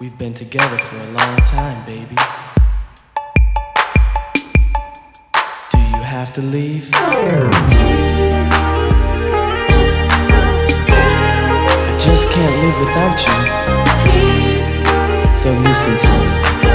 We've been together for a long time, baby. Do you have to leave? I just can't live without you. So listen to me.